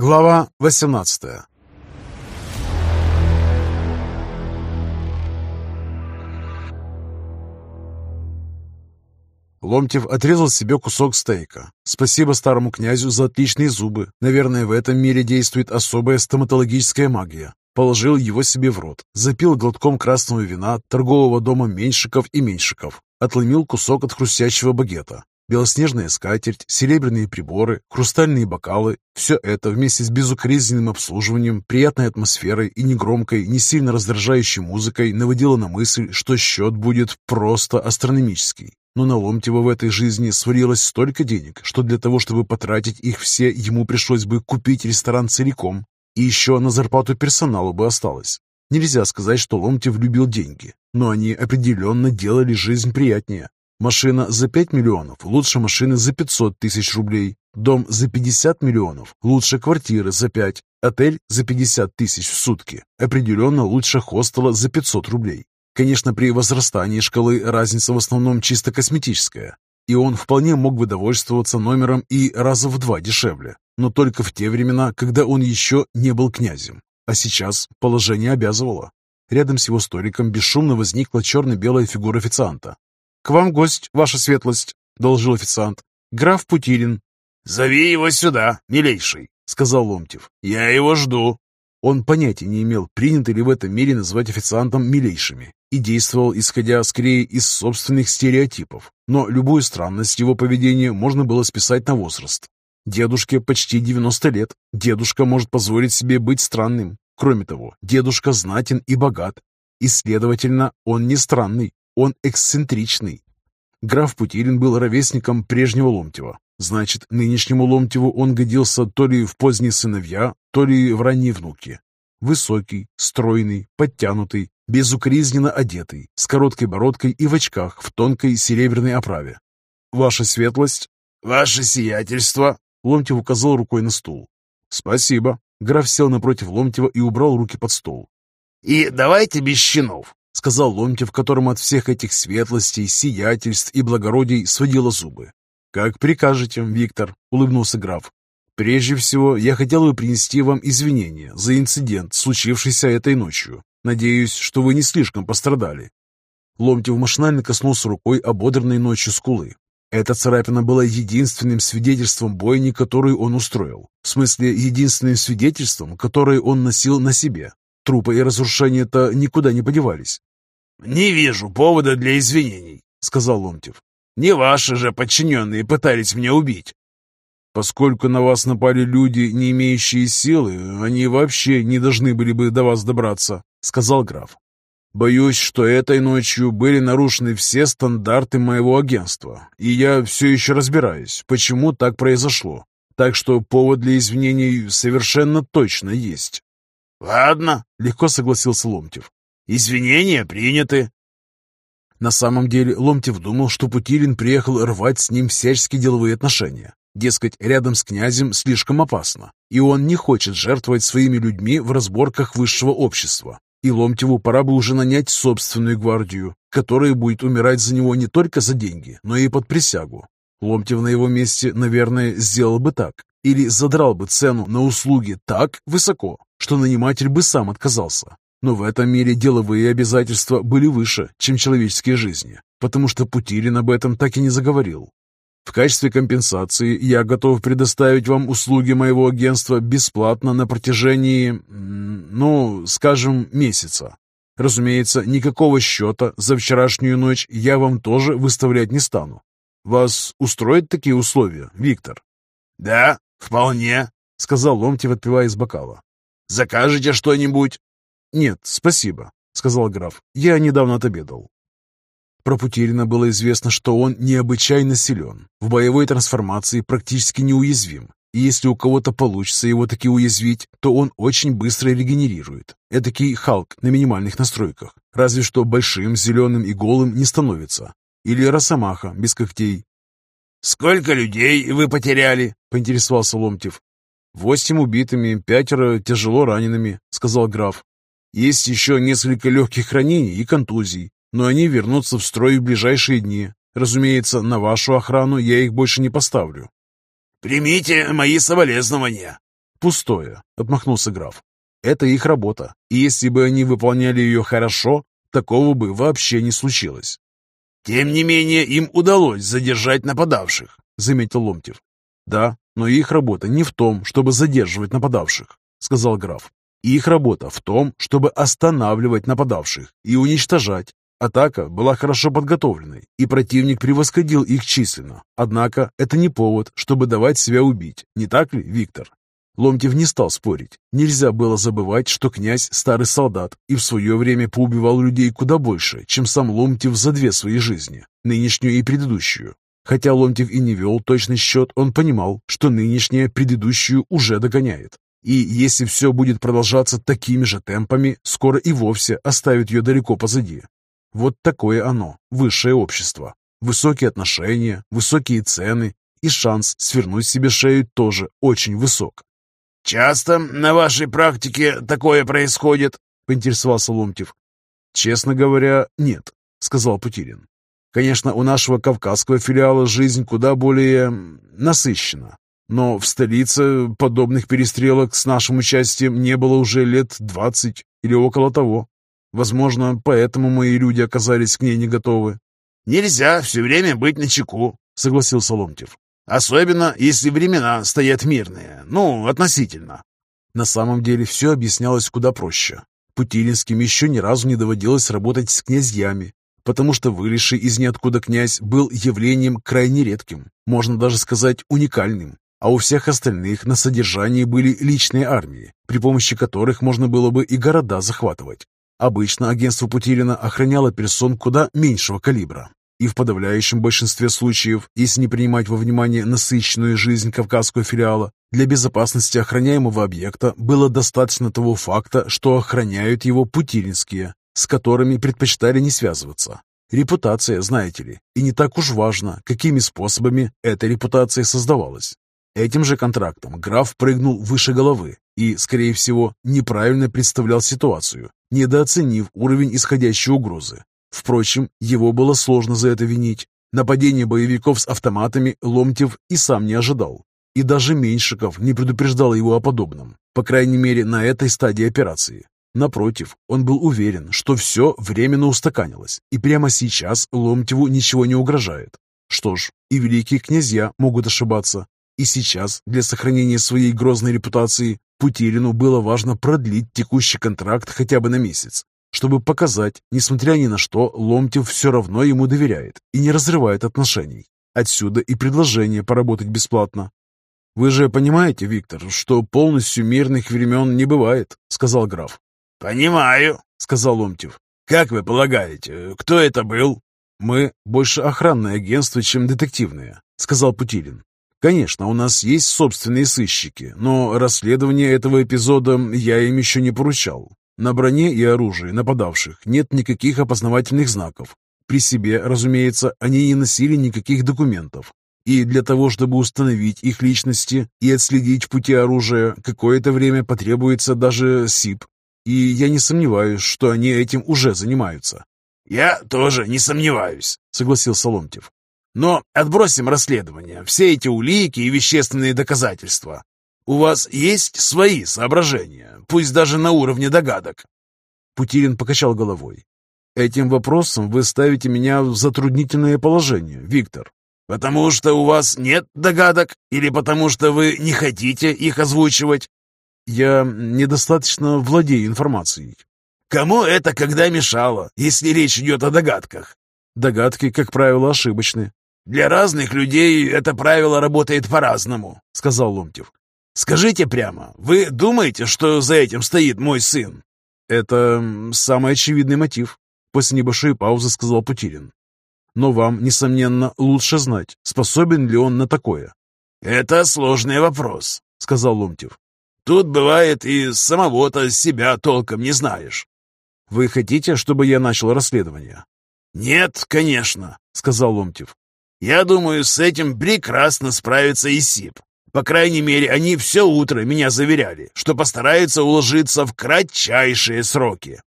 Глава 18 Ломтев отрезал себе кусок стейка. Спасибо старому князю за отличные зубы. Наверное, в этом мире действует особая стоматологическая магия. Положил его себе в рот. Запил глотком красного вина торгового дома Меньшиков и Меньшиков. Отломил кусок от хрустящего багета. Белоснежная скатерть, серебряные приборы, хрустальные бокалы – все это вместе с безукоризненным обслуживанием, приятной атмосферой и негромкой, не сильно раздражающей музыкой наводило на мысль, что счет будет просто астрономический. Но на Ломтева в этой жизни свалилось столько денег, что для того, чтобы потратить их все, ему пришлось бы купить ресторан целиком. И еще на зарплату персоналу бы осталось. Нельзя сказать, что Ломтев любил деньги, но они определенно делали жизнь приятнее. Машина за 5 миллионов лучше машины за 500 тысяч рублей. Дом за 50 миллионов лучше квартиры за 5. Отель за 50 тысяч в сутки определенно лучше хостела за 500 рублей. Конечно, при возрастании шкалы разница в основном чисто косметическая, и он вполне мог бы довольствоваться номером и раза в два дешевле, но только в те времена, когда он еще не был князем. А сейчас положение обязывало. Рядом с его столиком бесшумно возникла черно-белая фигура официанта. «К вам гость, ваша светлость», — доложил официант. «Граф Путилин». «Зови его сюда, милейший», — сказал Ломтев. «Я его жду». Он понятия не имел, принято ли в этом мире называть официантом милейшими, и действовал, исходя скорее из собственных стереотипов. Но любую странность его поведения можно было списать на возраст. Дедушке почти 90 лет. Дедушка может позволить себе быть странным. Кроме того, дедушка знатен и богат. И, следовательно, он не странный, он эксцентричный. Граф Путилин был ровесником прежнего Ломтева. Значит, нынешнему Ломтеву он годился то ли в поздние сыновья, то ли в ранние внуки. Высокий, стройный, подтянутый, безукоризненно одетый, с короткой бородкой и в очках в тонкой серебряной оправе. «Ваша светлость!» «Ваше сиятельство!» Ломтев указал рукой на стул. «Спасибо». Граф сел напротив Ломтева и убрал руки под стол. «И давайте без щенов», — сказал Ломтев, которому от всех этих светлостей, сиятельств и благородий сводило зубы. «Как прикажете, Виктор», — улыбнулся граф. «Прежде всего, я хотел бы принести вам извинения за инцидент, случившийся этой ночью. Надеюсь, что вы не слишком пострадали». Ломтев машинально коснулся рукой ободранной ночью скулы. Эта царапина была единственным свидетельством бойни, которую он устроил. В смысле, единственным свидетельством, которое он носил на себе. Трупы и разрушения-то никуда не подевались. «Не вижу повода для извинений», — сказал Ломтев. «Не ваши же подчиненные пытались меня убить». «Поскольку на вас напали люди, не имеющие силы, они вообще не должны были бы до вас добраться», — сказал граф. «Боюсь, что этой ночью были нарушены все стандарты моего агентства, и я все еще разбираюсь, почему так произошло. Так что повод для извинений совершенно точно есть». «Ладно», — легко согласился Ломтев. «Извинения приняты». На самом деле Ломтев думал, что Путилин приехал рвать с ним всяческие деловые отношения. Дескать, рядом с князем слишком опасно, и он не хочет жертвовать своими людьми в разборках высшего общества. И Ломтеву пора бы уже нанять собственную гвардию, которая будет умирать за него не только за деньги, но и под присягу. Ломтев на его месте, наверное, сделал бы так. Или задрал бы цену на услуги так высоко, что наниматель бы сам отказался. Но в этом мире деловые обязательства были выше, чем человеческие жизни, потому что Путилин об этом так и не заговорил. В качестве компенсации я готов предоставить вам услуги моего агентства бесплатно на протяжении, ну, скажем, месяца. Разумеется, никакого счета за вчерашнюю ночь я вам тоже выставлять не стану. Вас устроят такие условия, Виктор? Да, вполне, сказал Ломтев, отпивая из бокала. Закажете что-нибудь? Нет, спасибо, сказал граф. Я недавно отобедал. Про Путилина было известно, что он необычайно силен, в боевой трансформации практически неуязвим, и если у кого-то получится его таки уязвить, то он очень быстро регенерирует. Этакий Халк на минимальных настройках, разве что большим, зеленым и голым не становится. Или Росомаха без когтей. «Сколько людей вы потеряли?» — поинтересовался Ломтев. «Восемь убитыми, пятеро тяжело ранеными», — сказал граф. «Есть еще несколько легких ранений и контузий но они вернутся в строй в ближайшие дни. Разумеется, на вашу охрану я их больше не поставлю». «Примите мои соболезнования». «Пустое», — отмахнулся граф. «Это их работа, и если бы они выполняли ее хорошо, такого бы вообще не случилось». «Тем не менее, им удалось задержать нападавших», — заметил Ломтев. «Да, но их работа не в том, чтобы задерживать нападавших», — сказал граф. «Их работа в том, чтобы останавливать нападавших и уничтожать. Атака была хорошо подготовленной, и противник превосходил их численно. Однако это не повод, чтобы давать себя убить, не так ли, Виктор?» Ломтев не стал спорить. Нельзя было забывать, что князь – старый солдат и в свое время поубивал людей куда больше, чем сам Ломтев за две свои жизни, нынешнюю и предыдущую. Хотя Ломтев и не вел точный счет, он понимал, что нынешняя предыдущую уже догоняет. И если все будет продолжаться такими же темпами, скоро и вовсе оставит ее далеко позади. Вот такое оно, высшее общество. Высокие отношения, высокие цены, и шанс свернуть себе шею тоже очень высок. «Часто на вашей практике такое происходит?» — поинтересовался Ломтев. «Честно говоря, нет», — сказал Путилин. «Конечно, у нашего кавказского филиала жизнь куда более насыщена, но в столице подобных перестрелок с нашим участием не было уже лет двадцать или около того. Возможно, поэтому мои люди оказались к ней не готовы». «Нельзя все время быть начеку», — согласился Ломтев. Особенно, если времена стоят мирные. Ну, относительно. На самом деле все объяснялось куда проще. Путилинским еще ни разу не доводилось работать с князьями, потому что вылезший из ниоткуда князь был явлением крайне редким, можно даже сказать уникальным. А у всех остальных на содержании были личные армии, при помощи которых можно было бы и города захватывать. Обычно агентство Путилина охраняло персон куда меньшего калибра, и в подавляющем большинстве случаев, если не принимать во внимание насыщенную жизнь кавказского филиала, для безопасности охраняемого объекта было достаточно того факта, что охраняют его путилинские, с которыми предпочитали не связываться. Репутация, знаете ли, и не так уж важно, какими способами эта репутация создавалась. Этим же контрактом граф прыгнул выше головы и, скорее всего, неправильно представлял ситуацию, недооценив уровень исходящей угрозы. Впрочем, его было сложно за это винить. Нападение боевиков с автоматами Ломтев и сам не ожидал. И даже Меньшиков не предупреждал его о подобном, по крайней мере на этой стадии операции. Напротив, он был уверен, что все временно устаканилось, и прямо сейчас Ломтеву ничего не угрожает. Что ж, и великие князья могут ошибаться. И сейчас, для сохранения своей грозной репутации, Путилину было важно продлить текущий контракт хотя бы на месяц, чтобы показать, несмотря ни на что, Ломтев все равно ему доверяет и не разрывает отношений. Отсюда и предложение поработать бесплатно. «Вы же понимаете, Виктор, что полностью мирных времен не бывает», — сказал граф. «Понимаю», — сказал Ломтев. «Как вы полагаете, кто это был?» «Мы больше охранное агентство, чем детективное», — сказал Путилин. «Конечно, у нас есть собственные сыщики, но расследование этого эпизода я им еще не поручал. На броне и оружии нападавших нет никаких опознавательных знаков. При себе, разумеется, они не носили никаких документов. И для того, чтобы установить их личности и отследить пути оружия, какое-то время потребуется даже СИП. И я не сомневаюсь, что они этим уже занимаются. «Я тоже не сомневаюсь», — согласился Ломтев. «Но отбросим расследование, все эти улики и вещественные доказательства. У вас есть свои соображения, пусть даже на уровне догадок?» Путилин покачал головой. «Этим вопросом вы ставите меня в затруднительное положение, Виктор». «Потому что у вас нет догадок? Или потому что вы не хотите их озвучивать?» «Я недостаточно владею информацией». «Кому это когда мешало, если речь идет о догадках?» «Догадки, как правило, ошибочны». «Для разных людей это правило работает по-разному», — сказал Ломтев. Скажите прямо, вы думаете, что за этим стоит мой сын?» «Это самый очевидный мотив», — после небольшой паузы сказал Путилин. «Но вам, несомненно, лучше знать, способен ли он на такое». «Это сложный вопрос», — сказал Ломтев. «Тут бывает и самого-то себя толком не знаешь». «Вы хотите, чтобы я начал расследование?» «Нет, конечно», — сказал Ломтев. «Я думаю, с этим прекрасно справится и СИП. По крайней мере, они все утро меня заверяли, что постараются уложиться в кратчайшие сроки.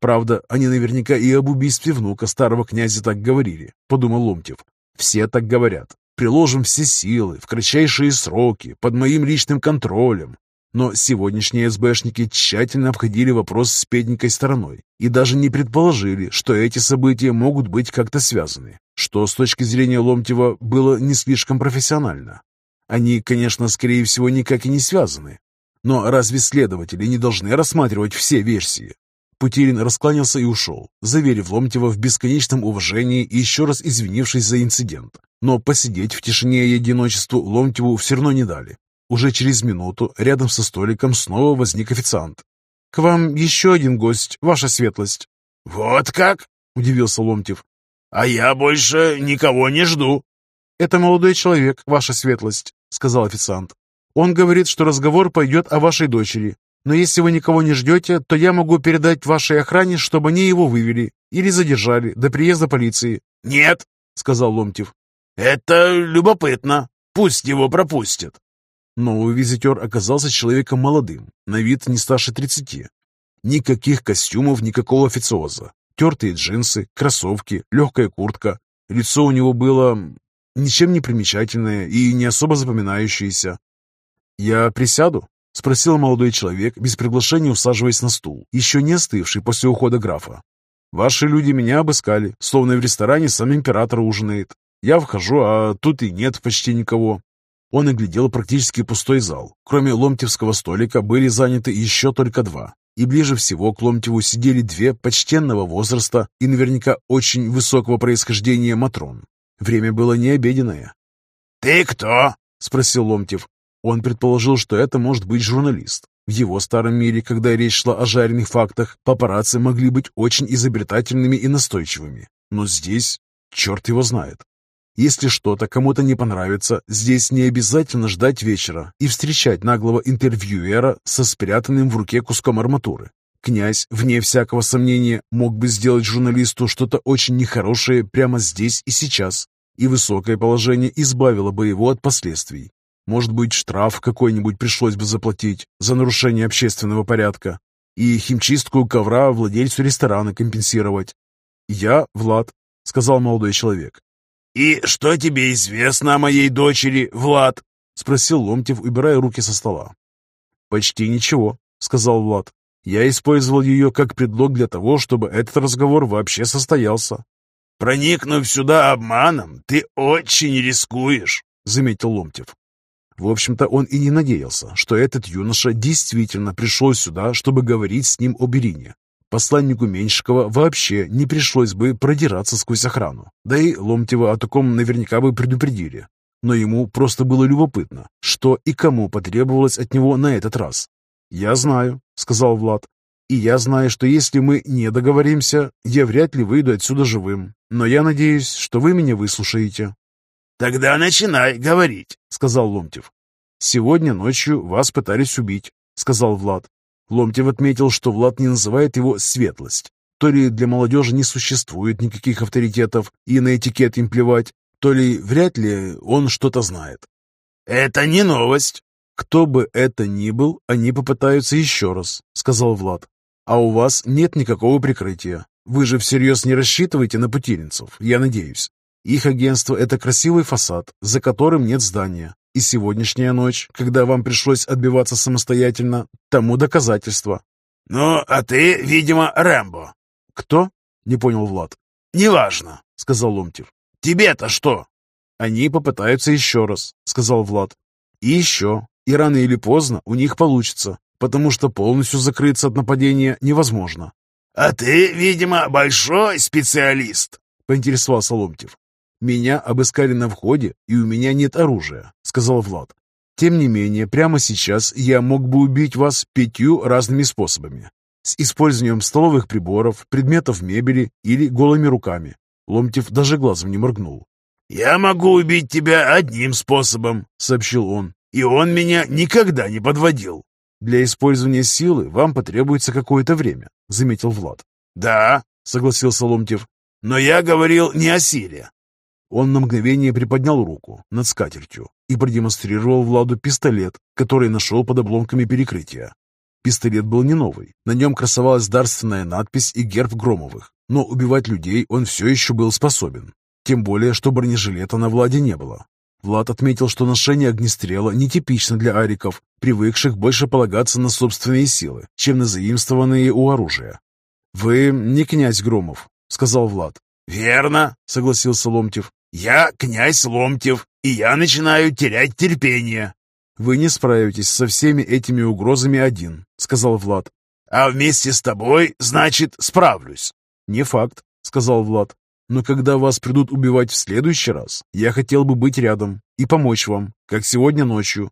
Правда, они наверняка и об убийстве внука старого князя так говорили, подумал Ломтев. Все так говорят. Приложим все силы в кратчайшие сроки, под моим личным контролем. Но сегодняшние СБшники тщательно обходили вопрос с педненькой стороной и даже не предположили, что эти события могут быть как-то связаны, что с точки зрения Ломтева было не слишком профессионально. Они, конечно, скорее всего, никак и не связаны. Но разве следователи не должны рассматривать все версии? Путилин раскланялся и ушел, заверив Ломтева в бесконечном уважении и еще раз извинившись за инцидент. Но посидеть в тишине и одиночеству Ломтеву все равно не дали. Уже через минуту рядом со столиком снова возник официант. «К вам еще один гость, ваша светлость». «Вот как?» – удивился Ломтев. «А я больше никого не жду». «Это молодой человек, ваша светлость», – сказал официант. «Он говорит, что разговор пойдет о вашей дочери. Но если вы никого не ждете, то я могу передать вашей охране, чтобы они его вывели или задержали до приезда полиции». «Нет», — сказал Ломтев. «Это любопытно. Пусть его пропустят». Новый визитер оказался человеком молодым, на вид не старше тридцати. Никаких костюмов, никакого официоза. Тертые джинсы, кроссовки, легкая куртка. Лицо у него было ничем не примечательное и не особо запоминающееся. «Я присяду?» — спросил молодой человек, без приглашения усаживаясь на стул, еще не остывший после ухода графа. «Ваши люди меня обыскали, словно в ресторане сам император ужинает. Я вхожу, а тут и нет почти никого». Он оглядел практически пустой зал. Кроме ломтевского столика были заняты еще только два. И ближе всего к Ломтеву сидели две почтенного возраста и наверняка очень высокого происхождения Матрон. Время было не обеденное. «Ты кто?» — спросил Ломтев. Он предположил, что это может быть журналист. В его старом мире, когда речь шла о жареных фактах, папарацци могли быть очень изобретательными и настойчивыми. Но здесь черт его знает. Если что-то кому-то не понравится, здесь не обязательно ждать вечера и встречать наглого интервьюера со спрятанным в руке куском арматуры. Князь, вне всякого сомнения, мог бы сделать журналисту что-то очень нехорошее прямо здесь и сейчас, и высокое положение избавило бы его от последствий. Может быть, штраф какой-нибудь пришлось бы заплатить за нарушение общественного порядка и химчистку ковра владельцу ресторана компенсировать. «Я Влад», — сказал молодой человек. «И что тебе известно о моей дочери, Влад?» — спросил Ломтев, убирая руки со стола. «Почти ничего», — сказал Влад. «Я использовал ее как предлог для того, чтобы этот разговор вообще состоялся». «Проникнув сюда обманом, ты очень рискуешь», — заметил Ломтев. В общем-то, он и не надеялся, что этот юноша действительно пришел сюда, чтобы говорить с ним об Ирине. Посланнику Меньшикова вообще не пришлось бы продираться сквозь охрану. Да и Ломтева о таком наверняка бы предупредили. Но ему просто было любопытно, что и кому потребовалось от него на этот раз. «Я знаю», — сказал Влад. «И я знаю, что если мы не договоримся, я вряд ли выйду отсюда живым. Но я надеюсь, что вы меня выслушаете». «Тогда начинай говорить», — сказал Ломтев. «Сегодня ночью вас пытались убить», — сказал Влад. Ломтев отметил, что Влад не называет его «светлость». То ли для молодежи не существует никаких авторитетов, и на этикет им плевать, то ли вряд ли он что-то знает. «Это не новость». «Кто бы это ни был, они попытаются еще раз», — сказал Влад. «А у вас нет никакого прикрытия. Вы же всерьез не рассчитываете на путилинцев, я надеюсь. Их агентство – это красивый фасад, за которым нет здания. И сегодняшняя ночь, когда вам пришлось отбиваться самостоятельно, тому доказательство. «Ну, а ты, видимо, Рэмбо». «Кто?» – не понял Влад. «Неважно», – сказал Ломтев. «Тебе-то что?» «Они попытаются еще раз», – сказал Влад. «И еще. И рано или поздно у них получится, потому что полностью закрыться от нападения невозможно». «А ты, видимо, большой специалист», — поинтересовался Ломтев. «Меня обыскали на входе, и у меня нет оружия», — сказал Влад. «Тем не менее, прямо сейчас я мог бы убить вас пятью разными способами. С использованием столовых приборов, предметов мебели или голыми руками». Ломтев даже глазом не моргнул. «Я могу убить тебя одним способом», — сообщил он. «И он меня никогда не подводил». «Для использования силы вам потребуется какое-то время», — заметил Влад. «Да», — согласился Ломтев. «Но я говорил не о силе. Он на мгновение приподнял руку над скатертью и продемонстрировал Владу пистолет, который нашел под обломками перекрытия. Пистолет был не новый, на нем красовалась дарственная надпись и герб Громовых, но убивать людей он все еще был способен. Тем более, что бронежилета на Владе не было. Влад отметил, что ношение огнестрела нетипично для ариков, привыкших больше полагаться на собственные силы, чем на заимствованные у оружия. «Вы не князь Громов», — сказал Влад. «Верно», — согласился Ломтев. «Я князь Ломтев, и я начинаю терять терпение». «Вы не справитесь со всеми этими угрозами один», — сказал Влад. «А вместе с тобой, значит, справлюсь». «Не факт», — сказал Влад. Но когда вас придут убивать в следующий раз, я хотел бы быть рядом и помочь вам, как сегодня ночью».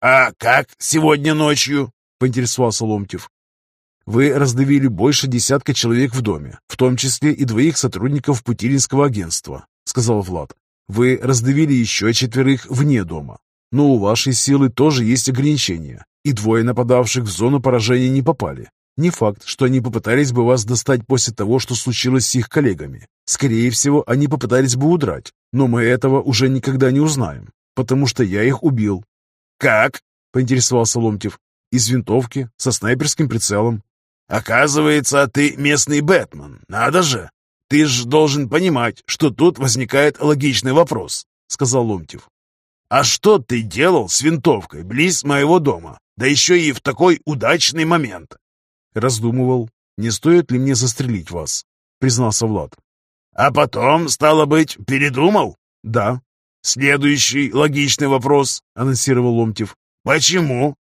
«А как сегодня ночью?» — поинтересовался Ломтев. «Вы раздавили больше десятка человек в доме, в том числе и двоих сотрудников Путилинского агентства», — сказал Влад. «Вы раздавили еще четверых вне дома. Но у вашей силы тоже есть ограничения, и двое нападавших в зону поражения не попали. Не факт, что они попытались бы вас достать после того, что случилось с их коллегами. Скорее всего, они попытались бы удрать, но мы этого уже никогда не узнаем, потому что я их убил». «Как?» — поинтересовался Ломтев. «Из винтовки, со снайперским прицелом». «Оказывается, ты местный Бэтмен, надо же! Ты же должен понимать, что тут возникает логичный вопрос», — сказал Ломтев. «А что ты делал с винтовкой близ моего дома, да еще и в такой удачный момент?» Раздумывал, не стоит ли мне застрелить вас, признался Влад. А потом, стало быть, передумал? Да. Следующий логичный вопрос, анонсировал Ломтев. Почему?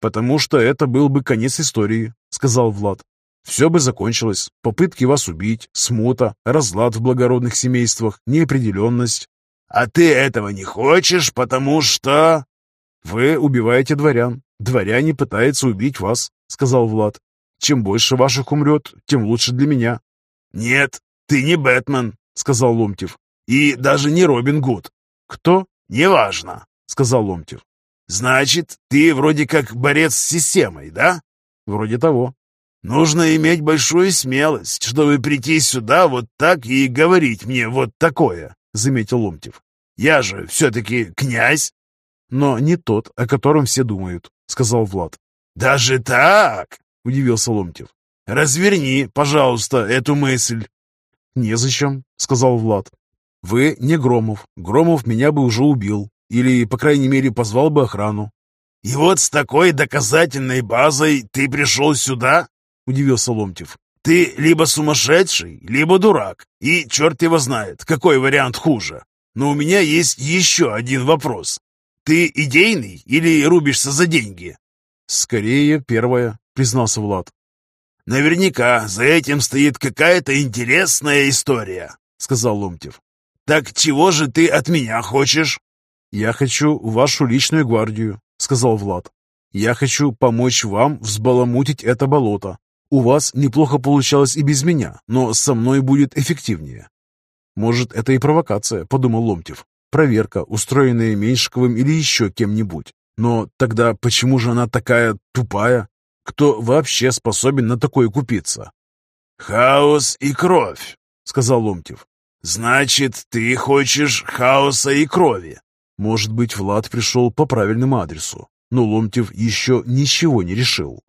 Потому что это был бы конец истории, сказал Влад. Все бы закончилось. Попытки вас убить, смута, разлад в благородных семействах, неопределенность. А ты этого не хочешь, потому что... Вы убиваете дворян. Дворяне пытаются убить вас, сказал Влад. Чем больше ваших умрет, тем лучше для меня». «Нет, ты не Бэтмен», — сказал Ломтев. «И даже не Робин Гуд». «Кто?» «Неважно», — сказал Ломтев. «Значит, ты вроде как борец с системой, да?» «Вроде того». «Нужно иметь большую смелость, чтобы прийти сюда вот так и говорить мне вот такое», — заметил Ломтев. «Я же все-таки князь». «Но не тот, о котором все думают», — сказал Влад. «Даже так?» — удивился Ломтев. «Разверни, пожалуйста, эту мысль». «Незачем», — сказал Влад. «Вы не Громов. Громов меня бы уже убил. Или, по крайней мере, позвал бы охрану». «И вот с такой доказательной базой ты пришел сюда?» — удивился Ломтев. «Ты либо сумасшедший, либо дурак. И черт его знает, какой вариант хуже. Но у меня есть еще один вопрос. Ты идейный или рубишься за деньги?» «Скорее, первое», — признался Влад. «Наверняка за этим стоит какая-то интересная история», — сказал Ломтев. «Так чего же ты от меня хочешь?» «Я хочу вашу личную гвардию», — сказал Влад. «Я хочу помочь вам взбаламутить это болото. У вас неплохо получалось и без меня, но со мной будет эффективнее». «Может, это и провокация», — подумал Ломтев. «Проверка, устроенная Меньшиковым или еще кем-нибудь. Но тогда почему же она такая тупая?» Кто вообще способен на такое купиться? «Хаос и кровь», — сказал Ломтев. «Значит, ты хочешь хаоса и крови?» Может быть, Влад пришел по правильному адресу, но Ломтев еще ничего не решил.